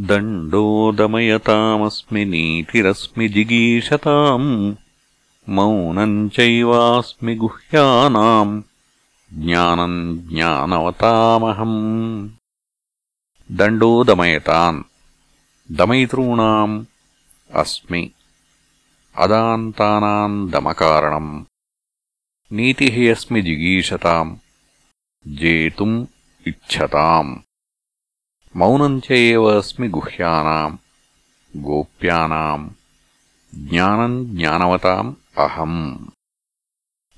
दण्डो दमयतामस्मि नीतिरस्मि जिगीषताम् मौनम् चैवास्मि गुह्यानाम् ज्ञानम् ज्ञानवतामहम्। दण्डो दमयताम् दमयितॄणाम् अस्मि अदान्तानाम् दमकारणम्। नीतिः अस्मि जिगीषताम् जेतुम् इच्छताम् मौनम् च एव अस्मि गुह्यानाम् गोप्यानाम् ज्ञानम् ज्ञानवताम् अहम्